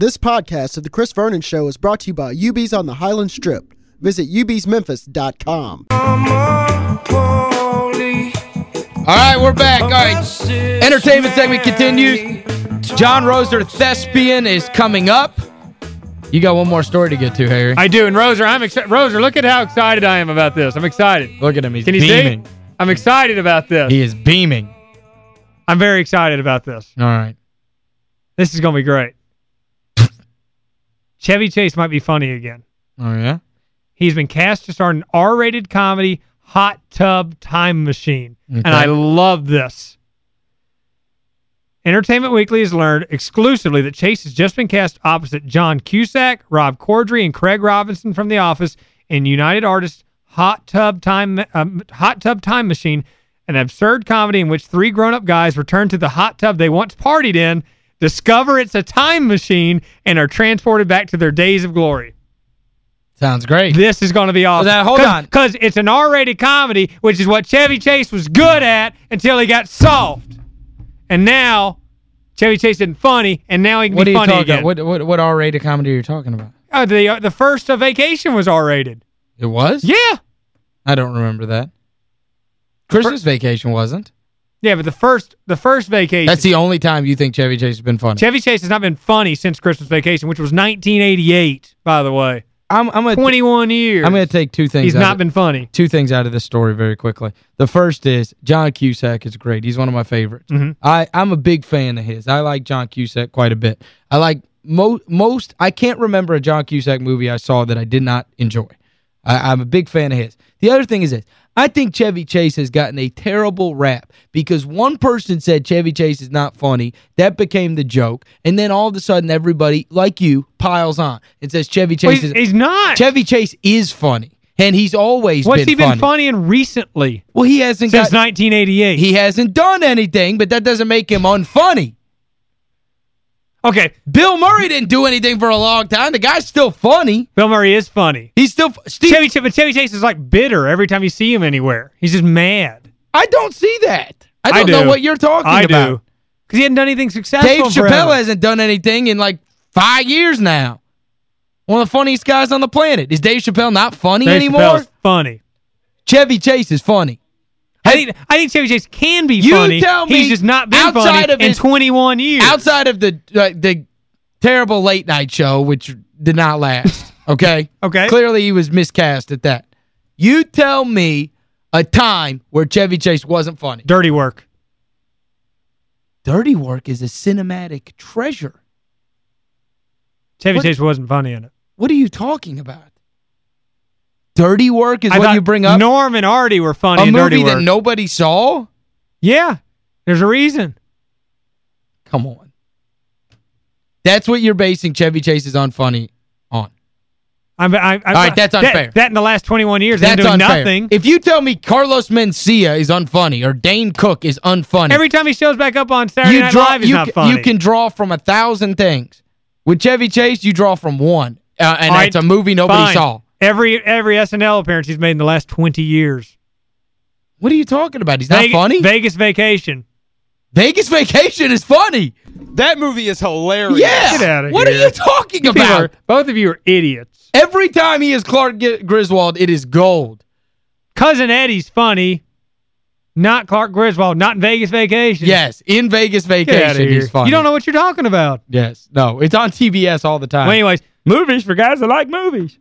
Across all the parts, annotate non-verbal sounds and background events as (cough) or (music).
This podcast of The Chris Vernon Show is brought to you by UB's on the Highland Strip. Visit ubsmemphis.com. All right, we're back. All right, entertainment segment continues. John Roser Thespian is coming up. You got one more story to get to, Harry. I do, and Roser, I'm excited. Roser, look at how excited I am about this. I'm excited. Look at him. He's Can you beaming. see? I'm excited about this. He is beaming. I'm very excited about this. All right. This is going to be great. Chevy Chase might be funny again. Oh, yeah? He's been cast to star in an R-rated comedy, Hot Tub Time Machine. Okay. And I love this. Entertainment Weekly has learned exclusively that Chase has just been cast opposite John Cusack, Rob Corddry, and Craig Robinson from The Office in United Artists Hot Tub Time um, Hot Tub Time Machine, an absurd comedy in which three grown-up guys return to the hot tub they once partied in, discover it's a time machine, and are transported back to their days of glory. Sounds great. This is going to be awesome. now, hold Cause, on. Because it's an R-rated comedy, which is what Chevy Chase was good at until he got soft. And now, Chevy Chase isn't funny, and now he can What be funny again. What, what, what R-rated comedy are you talking about? Uh, the, uh, the first Vacation was R-rated. It was? Yeah. I don't remember that. Christmas Vacation wasn't. Yeah, but the first the first Vacation. That's the only time you think Chevy Chase has been funny. Chevy Chase has not been funny since Christmas Vacation, which was 1988, by the way. I'm, I'm gonna 21 years. I'm going to take two things He's out not of- been funny. two things out of this story very quickly. The first is John Cusack is great. He's one of my favorites. Mhm. I, I'm a big fan of his. I like John Cusack quite a bit. I like mo most, I can't remember a John Cusack movie I saw that I did not enjoy. I, I'm a big fan of his. The other thing is this. I think Chevy Chase has gotten a terrible rap because one person said Chevy Chase is not funny. That became the joke. And then all of a sudden everybody, like you, piles on and says Chevy Well, Chase he's, is... he's not. Chevy Chase is funny. And he's always What's been he been funny. funny in recently? Well, he hasn't Since got, 1988. he hasn't done anything, but that doesn't make him unfunny. Okay, Bill Murray didn't do anything for a long time. The guy's still funny. Bill Murray is funny. He's still Steve Chevy, Ch- but Chevy Chase is like bitter every time you see him anywhere. He's just mad. I don't see that. I don't do. know what you're talking I about. do. Because he hadn't done anything successful Dave Chappelle forever. hasn't done anything in like five years now. One of the funniest guys on the planet. Is Dave Chappelle not funny Dave anymore? Chappelle's funny. Chevy Chase is funny. I think I think Chevy Chase can be You funny. tell me He's just not been funny of in his- 21 years. Outside of the uh, the terrible late night show, which did not last, (laughs) okay? Okay. Clearly he was miscast at that. You tell me a time where Chevy Chase wasn't funny. Dirty work. Dirty Work is a cinematic treasure. Chevy What- Chase wasn't funny in it. What are you talking about? Dirty Work is I what you bring up? Norm and Artie were funny a movie that nobody saw? yeah. There's a reason. Come on. That's what you're basing Chevy Chase's unfunny on. I'm, I, I, All right, that's that- unfair. That, in the last 21 years, That's doing unfair. nothing. If you tell me Carlos Mencia is unfunny or Dane Cook is unfunny, Every time he shows back up on Saturday you Night draw Live, he's you, not funny. you can draw from a thousand things. With Chevy Chase, you draw from one. Uh, and All right, it's a movie nobody fine. saw. Every every SNL appearance he's made in the last 20 years. What are you talking about? He's not Vegas, funny? Vegas Vacation. Vegas Vacation is funny. That movie is hilarious. Yeah. Get outta What here. are you talking You about? are- both of you are idiots. Every time he is Clark Griswold, it is gold. Cousin Eddie's funny. Not Clark Griswold. Not in Vegas Vacation. Yes, in Vegas Vacation, he's funny. You don't know what you're talking about. Yes. No, it's on TBS all the time. Well, anyways, movies for guys that like movies.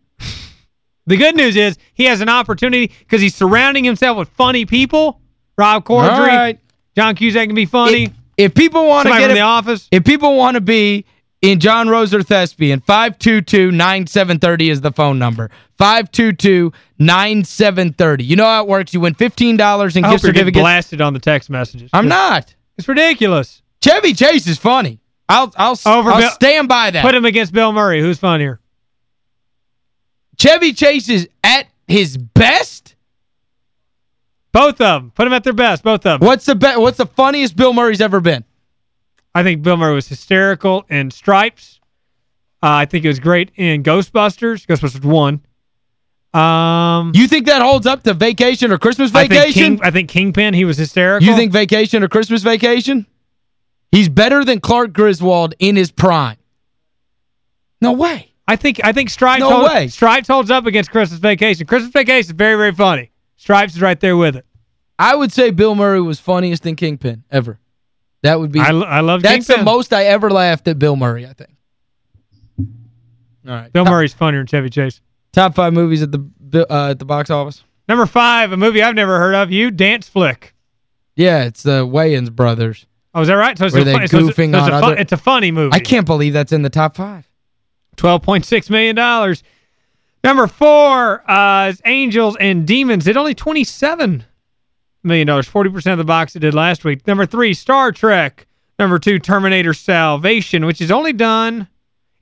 The good news is he has an opportunity because he's surrounding himself with funny people. Rob Corddry, right. John Cusack can be funny. If, if people want to get in The Office. if people want to be in John Roser Thespian, 522-9730 is the phone number. 522-9730. You know how it works. You win $15 in I gift certificates. blasted on the text messages. I'm not. It's ridiculous. Chevy Chase is funny. I'll I'll, Over I'll Bill- stand by that. Put him against Bill Murray. Who's funnier? Chevy Chase is at his best. Both of them. Put them at their best. Both of them. What's the be what's the funniest Bill Murray's ever been? I think Bill Murray was hysterical in Stripes. Uh, I think it was great in Ghostbusters. Ghostbusters 1. Um, You think that holds up to Vacation or Christmas I think, Vacation? King, I think Kingpin, he was hysterical. You think Vacation or Christmas Vacation? He's better than Clark Griswold in his prime. No way. I think I think Stripes No holds, way. Stripes holds up against Christmas Vacation. Christmas Vacation is very very funny. Stripes is right there with it. I would say Bill Murray was funniest in Kingpin ever. That would be I, I love That's Kingpin. the most I ever laughed at Bill Murray, I think. All right. Bill top, Murray's funnier than Chevy Chase. top five movies at the uh, at the box office. Number five, a movie I've never heard of. You Dance Flick. Yeah, it's the Wayans brothers. Oh, is that right? So it's a fun- so it's goofing so it's on a fun- other- It's a funny movie. I can't believe that's in the top five. $12.6 million. Number four uh, is Angels and Demons. Did only $27 million, dollars, 40% of the box it did last week. Number three, Star Trek. Number two, Terminator Salvation, which is only done...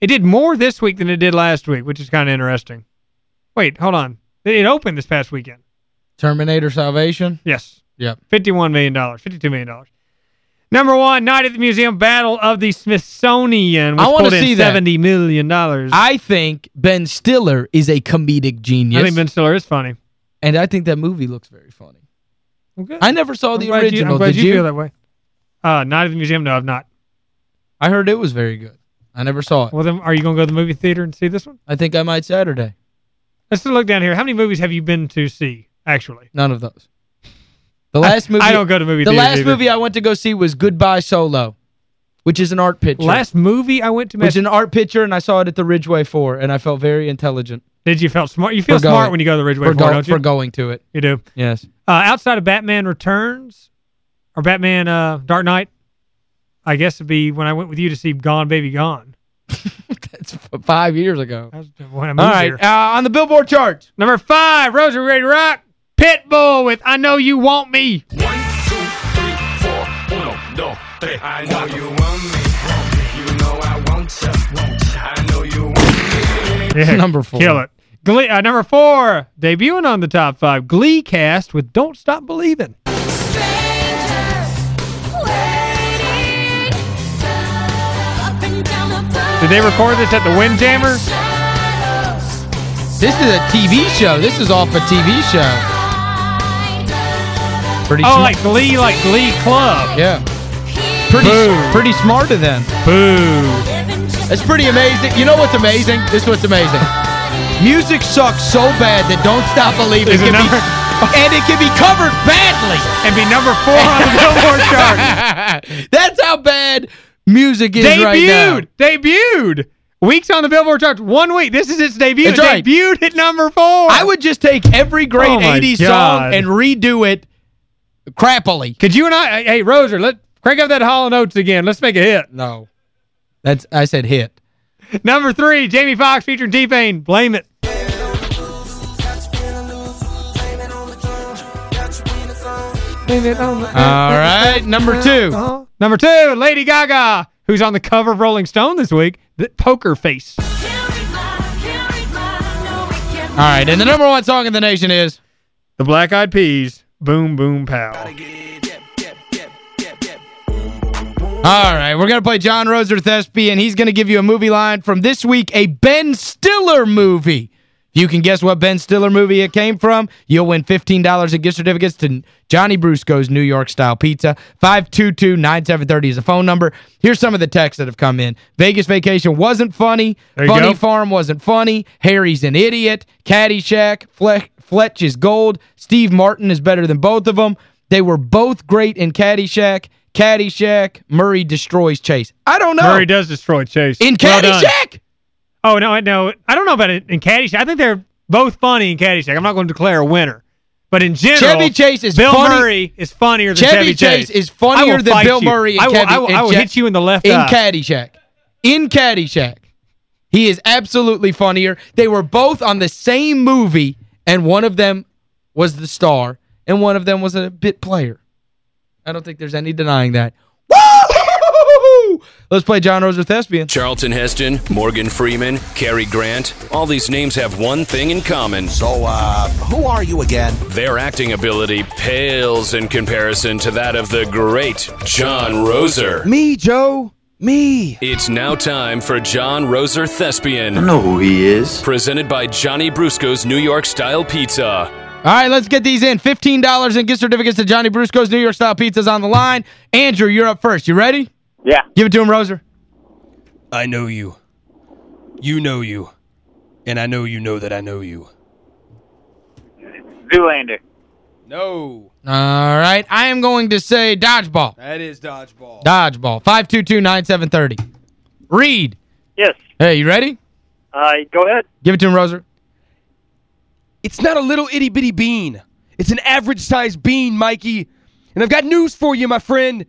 It did more this week than it did last week, which is kind of interesting. Wait, hold on. It it opened this past weekend. Terminator Salvation. Yes. Yep. $51 million, $52 million. Number one, Night at the Museum, Battle of the Smithsonian, which I pulled in see that. $70 million. I, I think Ben Stiller is a comedic genius. I think Ben Stiller is funny. and I think that movie looks very funny. Good. I never saw I'm the original. You, I'm glad Did you, you? feel that way. Uh, Night at the Museum, no, I've not. I heard it was very good. I never saw it. Well, then, are you going to go to the movie theater and see this one? I think I might Saturday. Let's look down here. How many movies have you been to see, actually? None of those. The last movie I don't go to movie The last either. movie I went to go see was Goodbye Solo, which is an art picture. Last movie I went to, which is an art picture, and I saw it at the Ridgeway 4, and I felt very intelligent did you feel smart? You feel For going- smart when you go to the Ridgeway for, 4, go- don't you? for going to it. you do. Yes. Uh, outside of Batman Returns or Batman uh, Dark Knight, I guess it'd be when I went with you to see Gone Baby Gone. (laughs) That's five years ago. That was when I moved All right, uh, on the Billboard charts. Number five, Rosa Ready to Rock, Pitbull with I Know You Want Me. One, two, three, four, uno, dos, tres. I know you want me. You know I want you. I know you want me. Yeah, Number four. Kill it. Glee, uh, number four, debuting on the top five, Glee cast with Don't Stop Believing. Did they record this at the Windjammer? This is a TV show. This is off a TV show. Pretty Oh, sm- like Glee, like Glee Club. Yeah. Pretty, Boo. pretty smart of them. Boo. It's pretty amazing. You know what's amazing? This is what's amazing. Music sucks so bad that Don't Stop Believing Is it can be, number- (laughs) and it can be covered badly. And be number four on the Billboard (laughs) chart. That's how bad music is right now. Debuted. Debuted. Weeks on the Billboard charts. One week. This is its debut. That's right. Debuted at number four. I would just take every great Oh, 80s God. song and redo it crappily. Could you and I, hey, Roser, let crank up that Hall and Oates again. Let's make a hit. No. That's I said hit. (laughs) Number three, Jamie Foxx featuring T-Pain. Blame it. Blame it on the- All right, number two. Uh-huh. Number two, Lady Gaga, who's on the cover of Rolling Stone this week. The Poker Face. All right, and the number one song in the nation is The Black Eyed Peas. Boom, boom, pow. All right, we're going to play John Roser Thespian. And he's going to give you a movie line from this week, a Ben Stiller movie. You can guess what Ben Stiller movie it came from, you'll win $15 in gift certificates to Johnny Brusco's New York-style pizza. 522-9730 is the phone number. Here's some of the texts that have come in. Vegas Vacation wasn't funny. Funny go. Farm wasn't funny. Harry's an idiot. Caddyshack. Fle Fletch is gold. Steve Martin is better than both of them. They were both great in Caddyshack. Caddyshack. Murray destroys Chase. I don't know. Murray does destroy Chase. in Well done. Caddyshack? Oh, no, I no. I don't know about it in Caddyshack. I think they're both funny in Caddyshack. I'm not going to declare a winner. But in general, Chevy Chase is Bill funny- Murray is funnier than Chevy Chevy, Chase is funnier than Bill you. Murray I will, I will, I will hit you in the left in eye. Caddyshack. In Caddyshack. He is absolutely funnier. They were both on the same movie, and one of them was the star, and one of them was a bit player. I don't think there's any denying that. Let's play John Roser Thespian. Charlton Heston, Morgan Freeman, Cary Grant, all these names have one thing in common. So, uh, who are you again? Their acting ability pales in comparison to that of the great John Roser. Me, Joe. Me. It's now time for John Roser Thespian, I know who he is. presented by Johnny Brusco's New York Style Pizza. All right, let's get these in. $15 in gift certificates to Johnny Brusco's New York Style Pizza's on the line. Andrew, you're up first. You ready? Yeah. Give it to him, Roser. I know you. You know you. And I know you know that I know you. Zoolander. No. All right. I am going to say dodgeball. That is dodgeball. Dodgeball. 522-9730. Reed. Yes. Hey, you ready? Uh, go ahead. Give it to him, Roser. It's not a little itty bitty bean. It's an average sized bean, Mikey. And I've got news for you, my friend.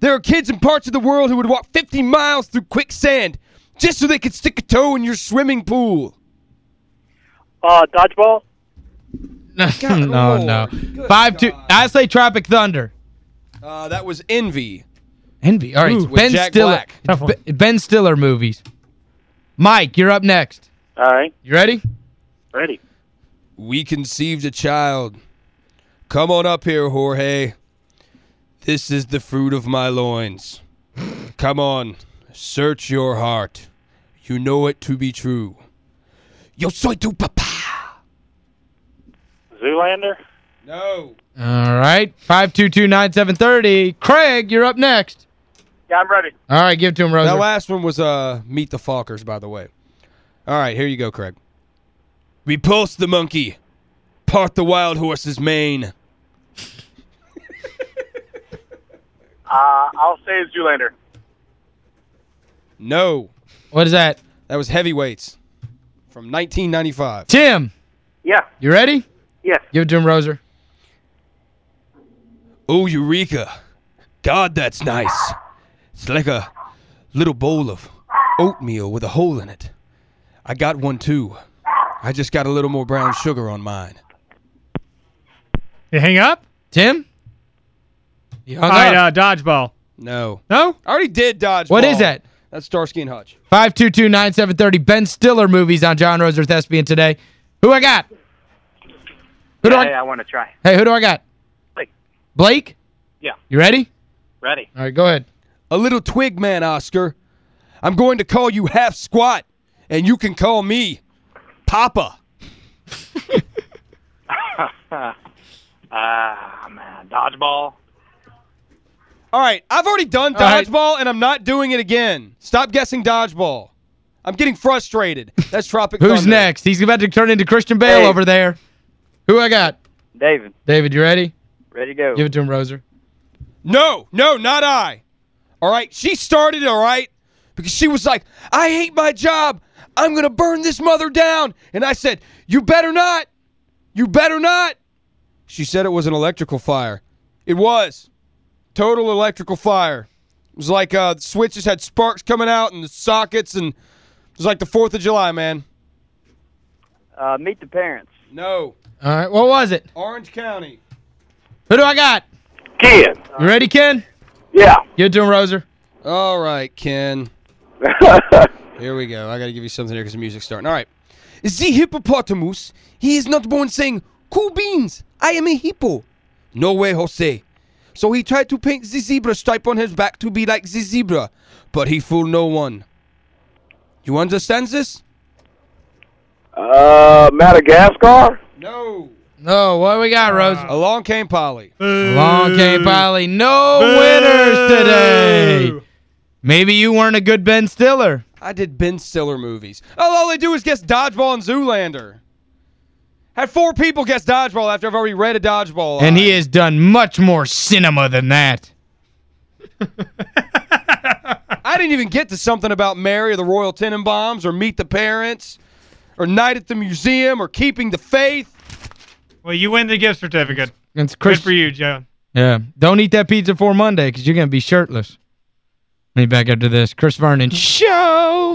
There are kids in parts of the world who would walk 50 miles through quicksand just so they could stick a toe in your swimming pool. Uh, dodgeball. (laughs) no, no. Good Five two. I say Tropic Thunder. Uh, that was Envy. Envy. All right. Ooh, ben Jack Stiller. Black. It's Tough one. Be- Ben Stiller movies. Mike, you're up next. All right. You ready? Ready. We conceived a child. Come on up here, Jorge. This is the fruit of my loins. Come on, search your heart. You know it to be true. Yo soy tu papa. Zoolander. No. All right. 522-9730. Craig, you're up next. Yeah, I'm ready. All right, give it to him, Roser. That last one was uh Meet the Fockers, by the way. All right, here you go, Craig. Repulse the monkey. Part the wild horse's mane. (laughs) Uh, I'll say it's Zoolander. No. what is that? That was heavyweights from 1995. Tim, Yeah. you ready? Yes. Give it to him, Roser. Oh, Eureka. God, that's nice. It's like a little bowl of oatmeal with a hole in it. I got one too. I just got a little more brown sugar on mine. You hang up? Tim? You hung All right, up. uh, dodgeball. No. No? I already did dodge. What is that? That's Starsky and Hutch. 522-9730. Ben Stiller movies on John Roser Thespian today. Who I got? Who do Hey, I I want to try. Hey, who do I got? Blake. Blake? Yeah. You ready? Ready. All right, go ahead. A little twig man, Oscar. I'm going to call you half squat, and you can call me Papa. (laughs) Ah, man. Dodgeball. All right, I've already done All right. dodgeball, and I'm not doing it again. Stop guessing dodgeball. I'm getting frustrated. That's Tropic Who's Thunder. next? He's about to turn into Christian Bale Hey. over there. Who I got? David. David, you ready? Ready to go. Give it to him, Roser. No, no, not I. All right, she started, all right, because she was like, I hate my job. I'm going to burn this mother down. And I said, You better not. You better not. She said it was an electrical fire. It was. Total electrical fire. It was like uh, the switches had sparks coming out and the sockets, and it was like the 4th of July, man. Uh, meet the parents. No. All right, what was it? Orange County. Who do I got? Ken. You ready, Ken? Yeah. Give it to him, Roser. All right, Ken. (laughs) Here we go. I got to give you something here because the music's starting. All right. The hippopotamus, he is not born saying, Cool beans, I am a hippo. No way, Jose. So he tried to paint the zebra stripe on his back to be like the zebra, but he fooled no one. You understand this? Uh, Madagascar. No. No, what we got, Roser? Along came Polly. Along came Polly. No winners today. Maybe you weren't a good Ben Stiller. I did Ben Stiller movies. Oh, all they do is guess Dodgeball and Zoolander. Had four people guess Dodgeball after I've already read a Dodgeball. And line. he has done much more cinema than that. (laughs) I didn't even get to something about Mary or the Royal Tenenbaums or Meet the Parents or Night at the Museum or Keeping the Faith. Well, you win the gift certificate. It's Good Chris for you, Joe. Yeah. Don't eat that pizza for Monday because you're going to be shirtless. Let me back up to this. Chris Vernon Show.